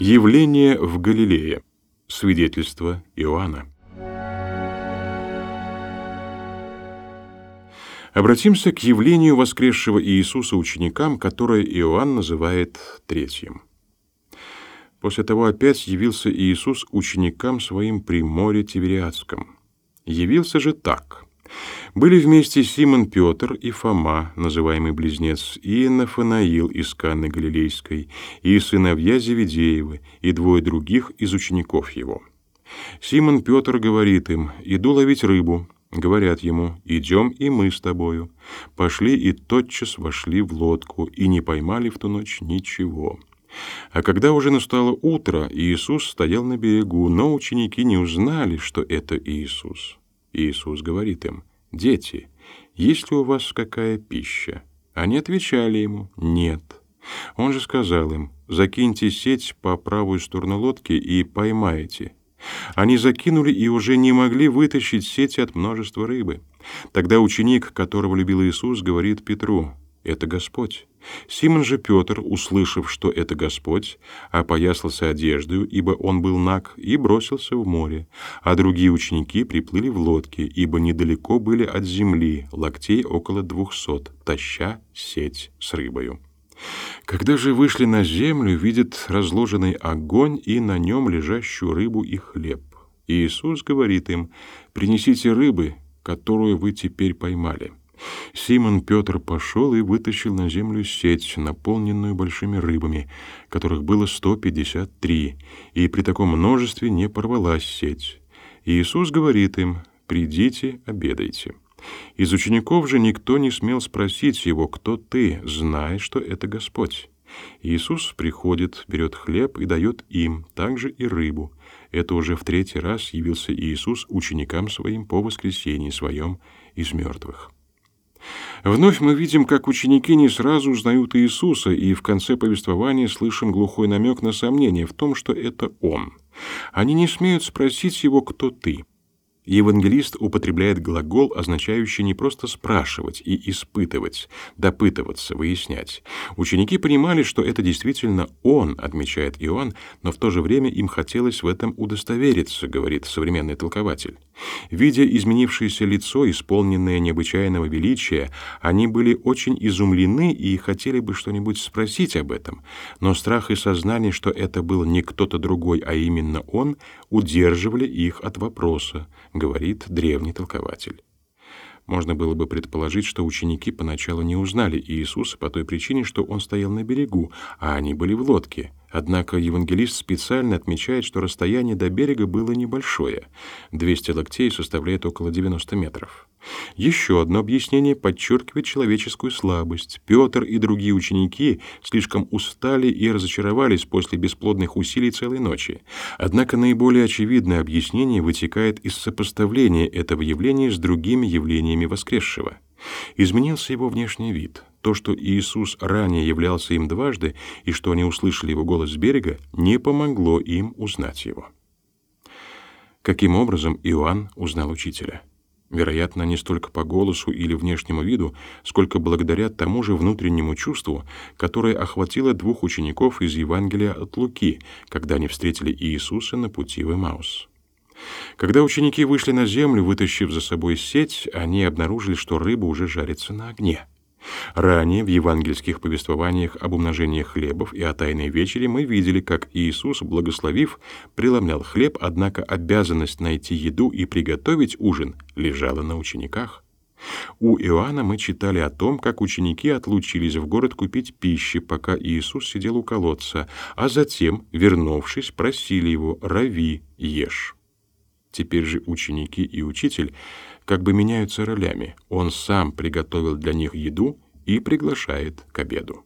Явление в Галилее. Свидетельство Иоанна. Обратимся к явлению воскресшего Иисуса ученикам, которое Иоанн называет третьим. После того опять явился Иисус ученикам своим при море Тивериадском. Явился же так. Были вместе Симон Петр и Фома, называемый Близнец, и Нафанаил из Канны Галилейской, и сыновья Зеведеевы, и двое других из учеников его. Симон Петр говорит им, «Иду ловить рыбу». Говорят ему, «Идем и мы с тобою». Пошли и тотчас вошли в лодку, и не поймали в ту ночь ничего. А когда уже настало утро, Иисус стоял на берегу, но ученики не узнали, что это Иисус. Иисус говорит им, «Дети, есть ли у вас какая пища?» Они отвечали ему, «Нет». Он же сказал им, «Закиньте сеть по правую сторону лодки и поймаете». Они закинули и уже не могли вытащить сети от множества рыбы. Тогда ученик, которого любил Иисус, говорит Петру, «Это Господь». Симон же Петр, услышав, что это Господь, опоясался одеждою, ибо он был наг, и бросился в море, а другие ученики приплыли в лодке, ибо недалеко были от земли, локтей около двухсот, таща сеть с рыбою. Когда же вышли на землю, видят разложенный огонь и на нем лежащую рыбу и хлеб. И Иисус говорит им, «Принесите рыбы, которую вы теперь поймали». Симон Петр пошел и вытащил на землю сеть, наполненную большими рыбами, которых было 153, и при таком множестве не порвалась сеть. Иисус говорит им, «Придите, обедайте». Из учеников же никто не смел спросить его, «Кто ты?», зная, что это Господь. Иисус приходит, берет хлеб и дает им, также и рыбу. Это уже в третий раз явился Иисус ученикам своим по воскресении своем из мертвых. Вновь мы видим, как ученики не сразу узнают Иисуса, и в конце повествования слышим глухой намек на сомнение в том, что это Он. Они не смеют спросить его, кто ты. Евангелист употребляет глагол, означающий не просто спрашивать и испытывать, допытываться, выяснять. Ученики понимали, что это действительно он, отмечает Иоанн, но в то же время им хотелось в этом удостовериться, говорит современный толкователь. Видя изменившееся лицо, исполненное необычайного величия, они были очень изумлены и хотели бы что-нибудь спросить об этом, но страх и сознание, что это был не кто-то другой, а именно он, удерживали их от вопроса говорит древний толкователь. Можно было бы предположить, что ученики поначалу не узнали Иисуса по той причине, что он стоял на берегу, а они были в лодке. Однако евангелист специально отмечает, что расстояние до берега было небольшое. 200 локтей составляет около 90 метров. Еще одно объяснение подчеркивает человеческую слабость. Петр и другие ученики слишком устали и разочаровались после бесплодных усилий целой ночи. Однако наиболее очевидное объяснение вытекает из сопоставления этого явления с другими явлениями воскресшего. Изменился его внешний вид. То, что Иисус ранее являлся им дважды, и что они услышали его голос с берега, не помогло им узнать его. Каким образом Иоанн узнал учителя? Вероятно, не столько по голосу или внешнему виду, сколько благодаря тому же внутреннему чувству, которое охватило двух учеников из Евангелия от Луки, когда они встретили Иисуса на пути в Эмаус. Когда ученики вышли на землю, вытащив за собой сеть, они обнаружили, что рыба уже жарится на огне. Ранее в евангельских повествованиях об умножении хлебов и о Тайной вечере мы видели, как Иисус, благословив, преломлял хлеб, однако обязанность найти еду и приготовить ужин лежала на учениках. У Иоанна мы читали о том, как ученики отлучились в город купить пищи, пока Иисус сидел у колодца, а затем, вернувшись, просили его «Рави, ешь». Теперь же ученики и учитель как бы меняются ролями. Он сам приготовил для них еду и приглашает к обеду.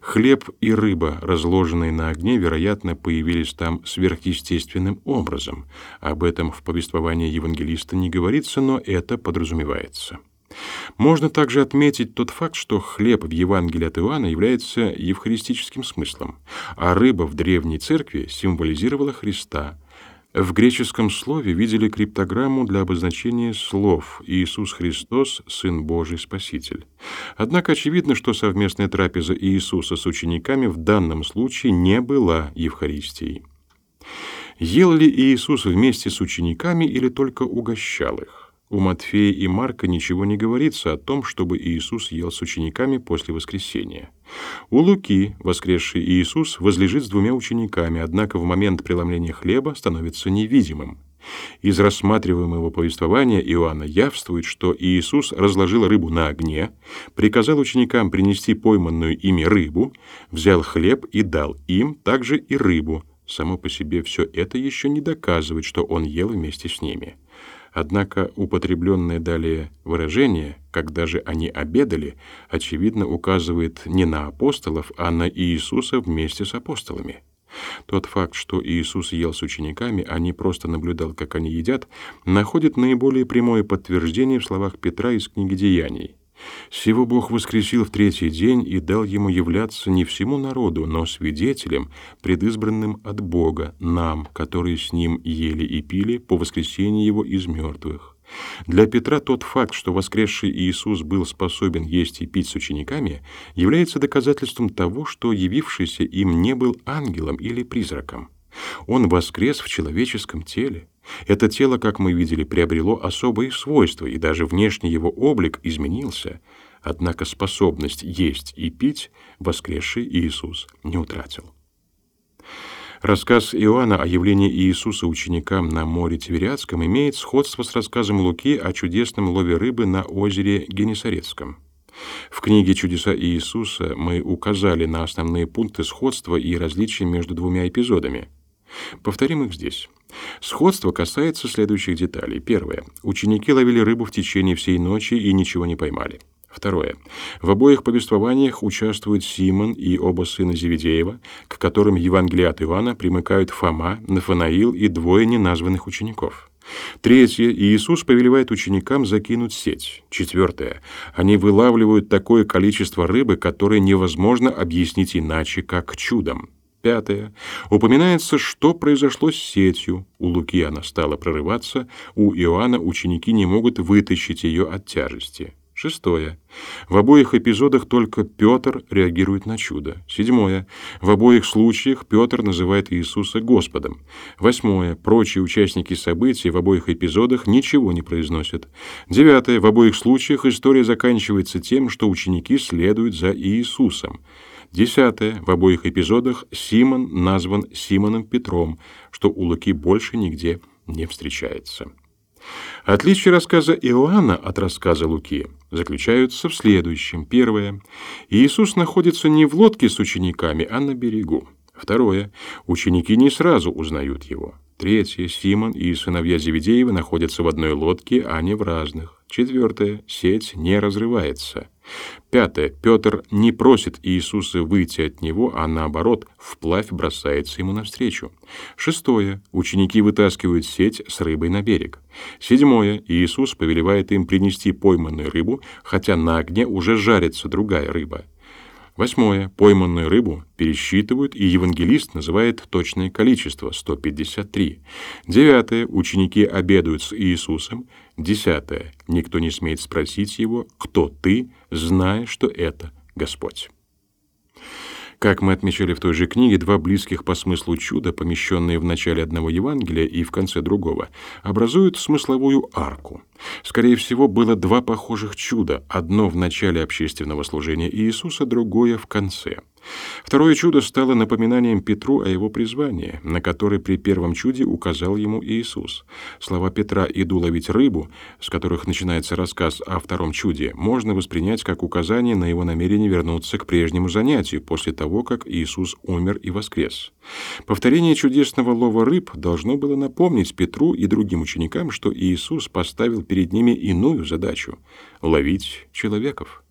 Хлеб и рыба, разложенные на огне, вероятно, появились там сверхъестественным образом. Об этом в повествовании евангелиста не говорится, но это подразумевается. Можно также отметить тот факт, что хлеб в Евангелии от Иоанна является евхаристическим смыслом, а рыба в древней церкви символизировала Христа, В греческом слове видели криптограмму для обозначения слов «Иисус Христос, Сын Божий, Спаситель». Однако очевидно, что совместная трапеза Иисуса с учениками в данном случае не была Евхаристией. Ел ли Иисус вместе с учениками или только угощал их? У Матфея и Марка ничего не говорится о том, чтобы Иисус ел с учениками после воскресения. У Луки воскресший Иисус возлежит с двумя учениками, однако в момент преломления хлеба становится невидимым. Из рассматриваемого повествования Иоанна явствует, что Иисус разложил рыбу на огне, приказал ученикам принести пойманную ими рыбу, взял хлеб и дал им также и рыбу. Само по себе все это еще не доказывает, что он ел вместе с ними. Однако употребленное далее выражение «когда же они обедали» очевидно указывает не на апостолов, а на Иисуса вместе с апостолами. Тот факт, что Иисус ел с учениками, а не просто наблюдал, как они едят, находит наиболее прямое подтверждение в словах Петра из книги «Деяний». Сего Бог воскресил в третий день и дал ему являться не всему народу, но свидетелем, предизбранным от Бога, нам, которые с ним ели и пили по воскресении его из мертвых. Для Петра тот факт, что воскресший Иисус был способен есть и пить с учениками, является доказательством того, что явившийся им не был ангелом или призраком. Он воскрес в человеческом теле. Это тело, как мы видели, приобрело особые свойства, и даже внешний его облик изменился. Однако способность есть и пить воскресший Иисус не утратил. Рассказ Иоанна о явлении Иисуса ученикам на море Тивериадском имеет сходство с рассказом Луки о чудесном лове рыбы на озере Генесарецком. В книге «Чудеса Иисуса» мы указали на основные пункты сходства и различия между двумя эпизодами. Повторим их здесь. Сходство касается следующих деталей. Первое. Ученики ловили рыбу в течение всей ночи и ничего не поймали. Второе. В обоих повествованиях участвуют Симон и оба сына Зеведеева, к которым Евангелие от Иоанна примыкают Фома, Нафанаил и двое неназванных учеников. Третье. Иисус повелевает ученикам закинуть сеть. Четвертое. Они вылавливают такое количество рыбы, которое невозможно объяснить иначе, как чудом. Пятое. Упоминается, что произошло с сетью. У Луки она стала прорываться, у Иоанна ученики не могут вытащить ее от тяжести. Шестое. В обоих эпизодах только Петр реагирует на чудо. Седьмое. В обоих случаях Петр называет Иисуса Господом. Восьмое. Прочие участники событий в обоих эпизодах ничего не произносят. Девятое. В обоих случаях история заканчивается тем, что ученики следуют за Иисусом. Десятое. В обоих эпизодах Симон назван Симоном Петром, что у Луки больше нигде не встречается. Отличие рассказа Иоанна от рассказа Луки заключаются в следующем. Первое. Иисус находится не в лодке с учениками, а на берегу. Второе. Ученики не сразу узнают его. Третье. Симон и сыновья Зеведеева находятся в одной лодке, а не в разных. Четвертое. Сеть не разрывается. Пятое. Петр не просит Иисуса выйти от него, а наоборот, вплавь бросается ему навстречу. Шестое. Ученики вытаскивают сеть с рыбой на берег. Седьмое. Иисус повелевает им принести пойманную рыбу, хотя на огне уже жарится другая рыба. Восьмое. Пойманную рыбу пересчитывают, и евангелист называет точное количество – 153. Девятое. Ученики обедают с Иисусом. Десятое. Никто не смеет спросить его, кто ты, зная, что это Господь. Как мы отмечали в той же книге, два близких по смыслу чуда, помещенные в начале одного Евангелия и в конце другого, образуют смысловую арку. Скорее всего, было два похожих чуда, одно в начале общественного служения Иисуса, другое в конце – Второе чудо стало напоминанием Петру о его призвании, на которое при первом чуде указал ему Иисус. Слова Петра «иду ловить рыбу», с которых начинается рассказ о втором чуде, можно воспринять как указание на его намерение вернуться к прежнему занятию после того, как Иисус умер и воскрес. Повторение чудесного лова рыб должно было напомнить Петру и другим ученикам, что Иисус поставил перед ними иную задачу — ловить человеков.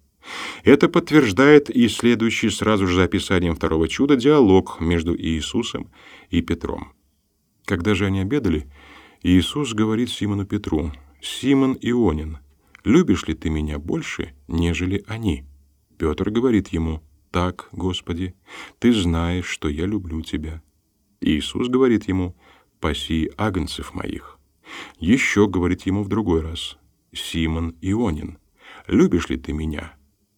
Это подтверждает и следующий сразу же за описанием второго чуда диалог между Иисусом и Петром. Когда же они обедали, Иисус говорит Симону Петру, «Симон Ионин, любишь ли ты меня больше, нежели они?» Петр говорит ему, «Так, Господи, ты знаешь, что я люблю тебя». Иисус говорит ему, паси агнцев моих». Еще говорит ему в другой раз, «Симон Ионин, любишь ли ты меня?»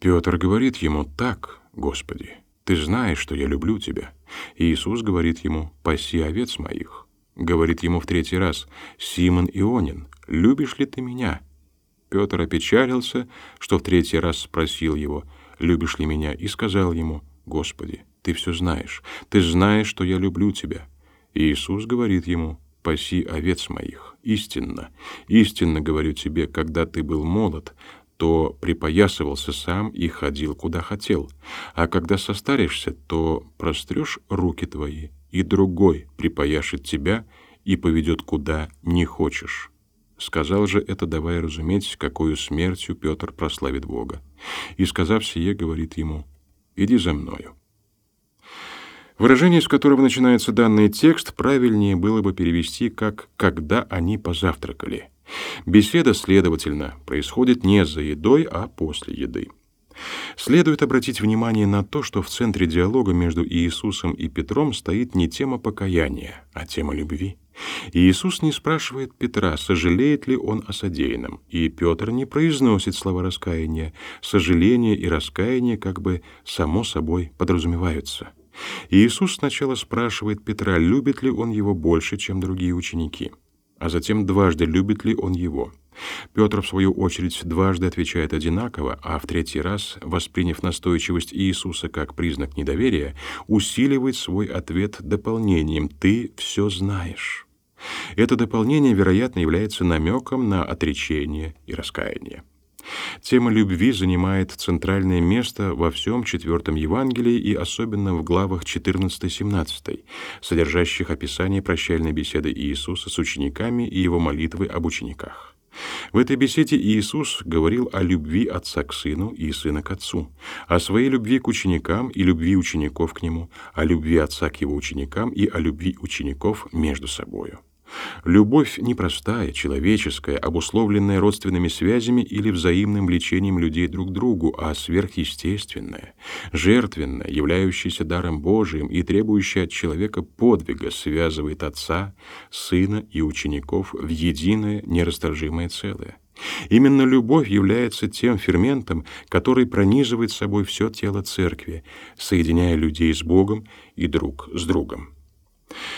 Петр говорит ему, «Так, Господи, ты знаешь, что я люблю тебя». И Иисус говорит ему, «Паси овец моих». Говорит ему в третий раз, «Симон Ионин, любишь ли ты меня?» Петр опечалился, что в третий раз спросил его, «Любишь ли меня?» и сказал ему, «Господи, ты все знаешь, ты знаешь, что я люблю тебя». И Иисус говорит ему, «Паси овец моих, истинно, истинно говорю тебе, когда ты был молод, то припоясывался сам и ходил, куда хотел, а когда состаришься, то прострешь руки твои, и другой припояшет тебя и поведет, куда не хочешь». Сказал же это, давая разуметь, какую смертью Петр прославит Бога. И, сказав сие, говорит ему, «Иди за мною». Выражение, с которого начинается данный текст, правильнее было бы перевести как «когда они позавтракали». Беседа, следовательно, происходит не за едой, а после еды. Следует обратить внимание на то, что в центре диалога между Иисусом и Петром стоит не тема покаяния, а тема любви. Иисус не спрашивает Петра, сожалеет ли он о содеянном, и Петр не произносит слова раскаяния. Сожаление и раскаяние как бы само собой подразумеваются. Иисус сначала спрашивает Петра, любит ли он его больше, чем другие ученики, а затем дважды любит ли он его. Петр, в свою очередь, дважды отвечает одинаково, а в третий раз, восприняв настойчивость Иисуса как признак недоверия, усиливает свой ответ дополнением «ты все знаешь». Это дополнение, вероятно, является намеком на отречение и раскаяние. Тема любви занимает центральное место во всем четвертом Евангелии и особенно в главах 14-17, содержащих описание прощальной беседы Иисуса с учениками и его молитвы об учениках. В этой беседе Иисус говорил о любви отца к сыну и сына к отцу, о своей любви к ученикам и любви учеников к нему, о любви отца к его ученикам и о любви учеников между собою. Любовь непростая, человеческая, обусловленная родственными связями или взаимным влечением людей друг к другу, а сверхъестественная, жертвенная, являющаяся даром Божиим и требующая от человека подвига, связывает отца, сына и учеников в единое нерасторжимое целое. Именно любовь является тем ферментом, который пронизывает собой все тело церкви, соединяя людей с Богом и друг с другом.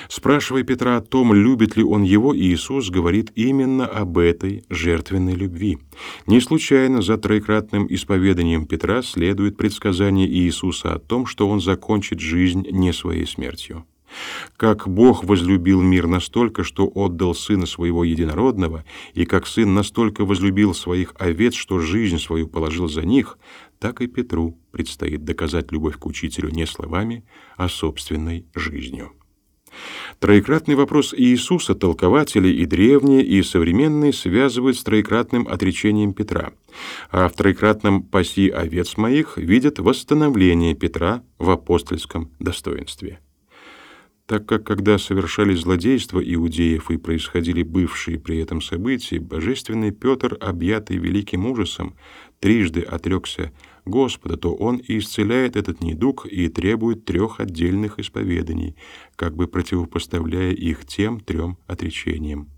Спрашивая Петра о том, любит ли он его, Иисус говорит именно об этой жертвенной любви. Не случайно за троекратным исповеданием Петра следует предсказание Иисуса о том, что он закончит жизнь не своей смертью. Как Бог возлюбил мир настолько, что отдал Сына Своего Единородного, и как Сын настолько возлюбил своих овец, что жизнь свою положил за них, так и Петру предстоит доказать любовь к Учителю не словами, а собственной жизнью. Троекратный вопрос Иисуса толкователи и древние, и современные связывают с троекратным отречением Петра, а в троекратном «паси овец моих» видят восстановление Петра в апостольском достоинстве. Так как когда совершались злодейства иудеев и происходили бывшие при этом события, божественный Петр, объятый великим ужасом, трижды отрекся Господа, то он и исцеляет этот недуг и требует трех отдельных исповеданий, как бы противопоставляя их тем трем отречениям.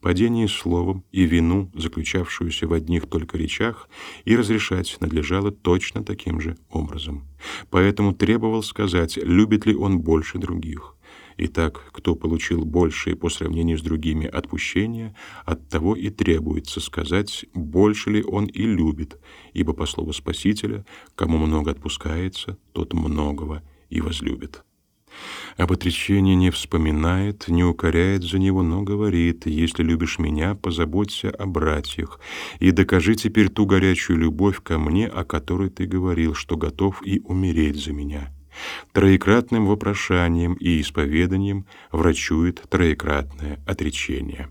Падение словом и вину, заключавшуюся в одних только речах, и разрешать надлежало точно таким же образом. Поэтому требовал сказать, любит ли он больше других. Итак, кто получил большее по сравнению с другими отпущения, от того и требуется сказать, больше ли он и любит, ибо по слову Спасителя, кому много отпускается, тот многого и возлюбит. Об отречении не вспоминает, не укоряет за него, но говорит, «Если любишь меня, позаботься о братьях, и докажи теперь ту горячую любовь ко мне, о которой ты говорил, что готов и умереть за меня». Троекратным вопрошанием и исповеданием врачует троекратное отречение.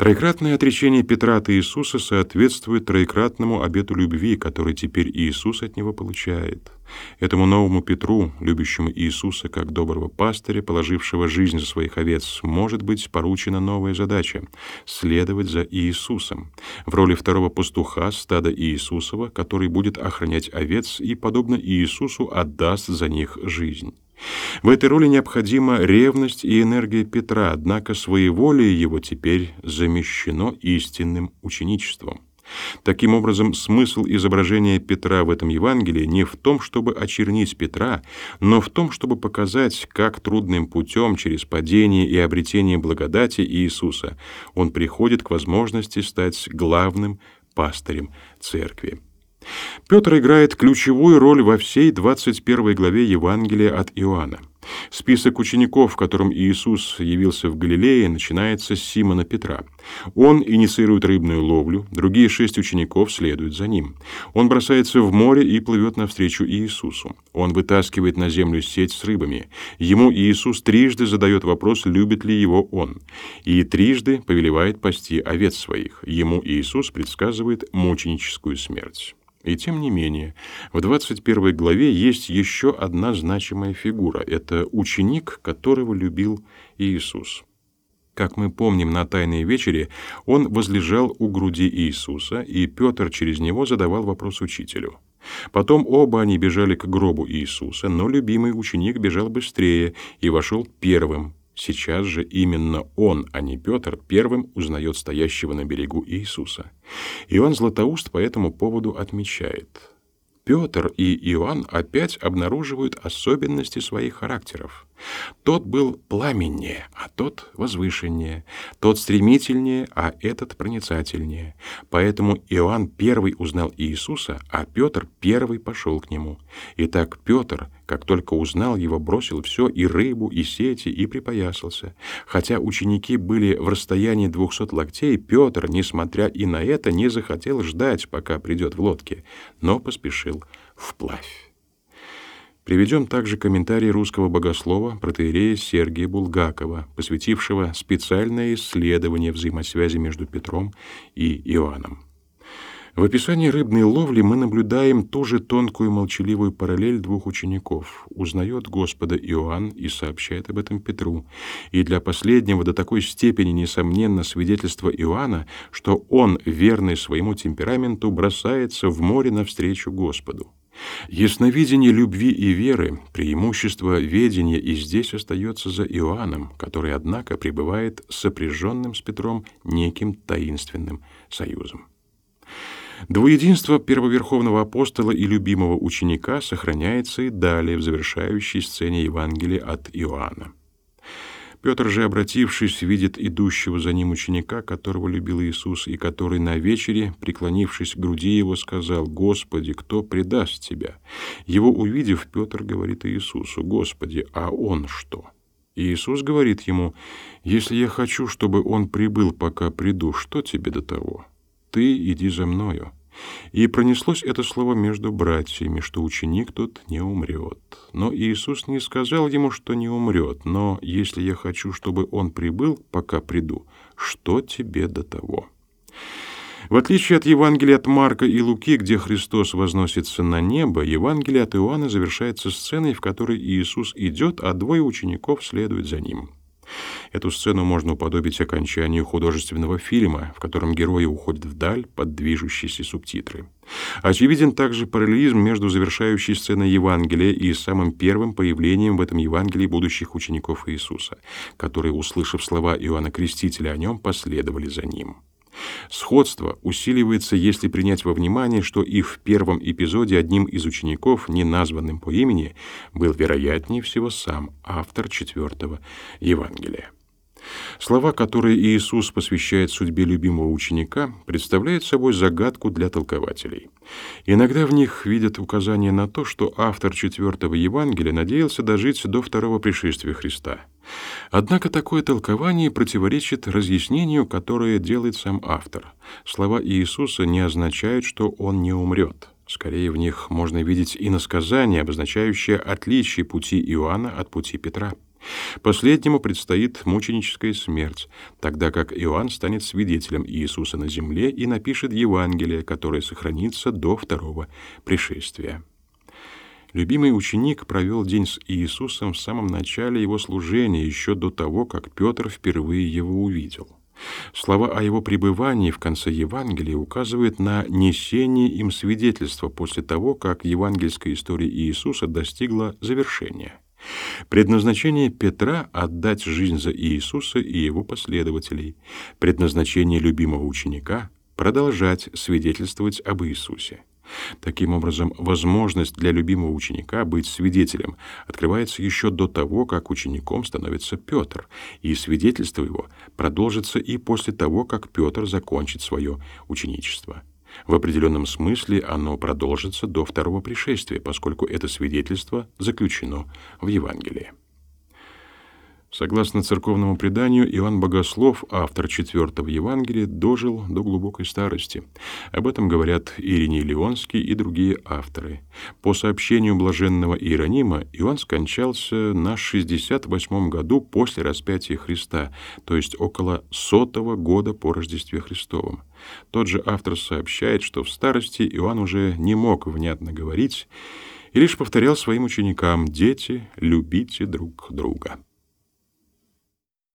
Троекратное отречение Петра от Иисуса соответствует троекратному обету любви, который теперь Иисус от него получает. Этому новому Петру, любящему Иисуса как доброго пастыря, положившего жизнь за своих овец, может быть поручена новая задача — следовать за Иисусом, в роли второго пастуха стада Иисусова, который будет охранять овец и, подобно Иисусу, отдаст за них жизнь. В этой роли необходима ревность и энергия Петра, однако своеволие его теперь замещено истинным ученичеством. Таким образом, смысл изображения Петра в этом Евангелии не в том, чтобы очернить Петра, но в том, чтобы показать, как трудным путем через падение и обретение благодати Иисуса он приходит к возможности стать главным пастырем церкви. Петр играет ключевую роль во всей 21 главе Евангелия от Иоанна. Список учеников, которым Иисус явился в Галилее, начинается с Симона Петра. Он инициирует рыбную ловлю, другие шесть учеников следуют за ним. Он бросается в море и плывет навстречу Иисусу. Он вытаскивает на землю сеть с рыбами. Ему Иисус трижды задает вопрос, любит ли его он. И трижды повелевает пасти овец своих. Ему Иисус предсказывает мученическую смерть. И тем не менее, в 21 главе есть еще одна значимая фигура. Это ученик, которого любил Иисус. Как мы помним, на Тайной вечере он возлежал у груди Иисуса, и Петр через него задавал вопрос учителю. Потом оба они бежали к гробу Иисуса, но любимый ученик бежал быстрее и вошел первым, Сейчас же именно он, а не Петр, первым узнает стоящего на берегу Иисуса. Иоанн Златоуст по этому поводу отмечает – Петр и Иоанн опять обнаруживают особенности своих характеров. Тот был пламеннее, а тот возвышеннее, тот стремительнее, а этот проницательнее. Поэтому Иоанн первый узнал Иисуса, а Петр первый пошел к нему. Итак, Петр, как только узнал его, бросил все и рыбу, и сети, и припоясался. Хотя ученики были в расстоянии двухсот локтей, Петр, несмотря и на это, не захотел ждать, пока придет в лодке, но поспешил вплавь. Приведем также комментарий русского богослова протеерея Сергия Булгакова, посвятившего специальное исследование взаимосвязи между Петром и Иоанном. В описании рыбной ловли мы наблюдаем ту же тонкую молчаливую параллель двух учеников. Узнает Господа Иоанн и сообщает об этом Петру. И для последнего до такой степени несомненно свидетельство Иоанна, что он, верный своему темпераменту, бросается в море навстречу Господу. Ясновидение любви и веры, преимущество ведения и здесь остается за Иоанном, который, однако, пребывает сопряженным с Петром неким таинственным союзом. Двуединство первоверховного апостола и любимого ученика сохраняется и далее в завершающей сцене Евангелия от Иоанна. Петр же, обратившись, видит идущего за ним ученика, которого любил Иисус, и который на вечере, преклонившись к груди его, сказал, «Господи, кто предаст тебя?» Его увидев, Петр говорит Иисусу, «Господи, а он что?» Иисус говорит ему, «Если я хочу, чтобы он прибыл, пока приду, что тебе до того? Ты иди за мною». И пронеслось это слово между братьями, что ученик тот не умрет. Но Иисус не сказал ему, что не умрет, но если я хочу, чтобы он прибыл, пока приду, что тебе до того? В отличие от Евангелия от Марка и Луки, где Христос возносится на небо, Евангелие от Иоанна завершается сценой, в которой Иисус идет, а двое учеников следуют за ним. Эту сцену можно уподобить окончанию художественного фильма, в котором герои уходят вдаль под движущиеся субтитры. Очевиден также параллелизм между завершающей сценой Евангелия и самым первым появлением в этом Евангелии будущих учеников Иисуса, которые, услышав слова Иоанна Крестителя о нем, последовали за ним. Сходство усиливается, если принять во внимание, что и в первом эпизоде одним из учеников, не названным по имени, был вероятнее всего сам автор четвертого Евангелия. Слова, которые Иисус посвящает судьбе любимого ученика, представляют собой загадку для толкователей. Иногда в них видят указание на то, что автор четвертого Евангелия надеялся дожить до второго пришествия Христа. Однако такое толкование противоречит разъяснению, которое делает сам автор. Слова Иисуса не означают, что он не умрет. Скорее, в них можно видеть иносказание, обозначающее отличие пути Иоанна от пути Петра. Последнему предстоит мученическая смерть, тогда как Иоанн станет свидетелем Иисуса на земле и напишет Евангелие, которое сохранится до второго пришествия. Любимый ученик провел день с Иисусом в самом начале его служения, еще до того, как Петр впервые его увидел. Слова о его пребывании в конце Евангелия указывают на несение им свидетельства после того, как евангельская история Иисуса достигла завершения. Предназначение Петра — отдать жизнь за Иисуса и его последователей. Предназначение любимого ученика — продолжать свидетельствовать об Иисусе. Таким образом, возможность для любимого ученика быть свидетелем открывается еще до того, как учеником становится Петр, и свидетельство его продолжится и после того, как Петр закончит свое ученичество. В определенном смысле оно продолжится до второго пришествия, поскольку это свидетельство заключено в Евангелии. Согласно церковному преданию, Иоанн Богослов, автор четвертого Евангелия, дожил до глубокой старости. Об этом говорят Ириней Леонский и другие авторы. По сообщению блаженного Иеронима, Иоанн скончался на 68 году после распятия Христа, то есть около сотого года по Рождестве Христовом. Тот же автор сообщает, что в старости Иоанн уже не мог внятно говорить и лишь повторял своим ученикам «Дети, любите друг друга».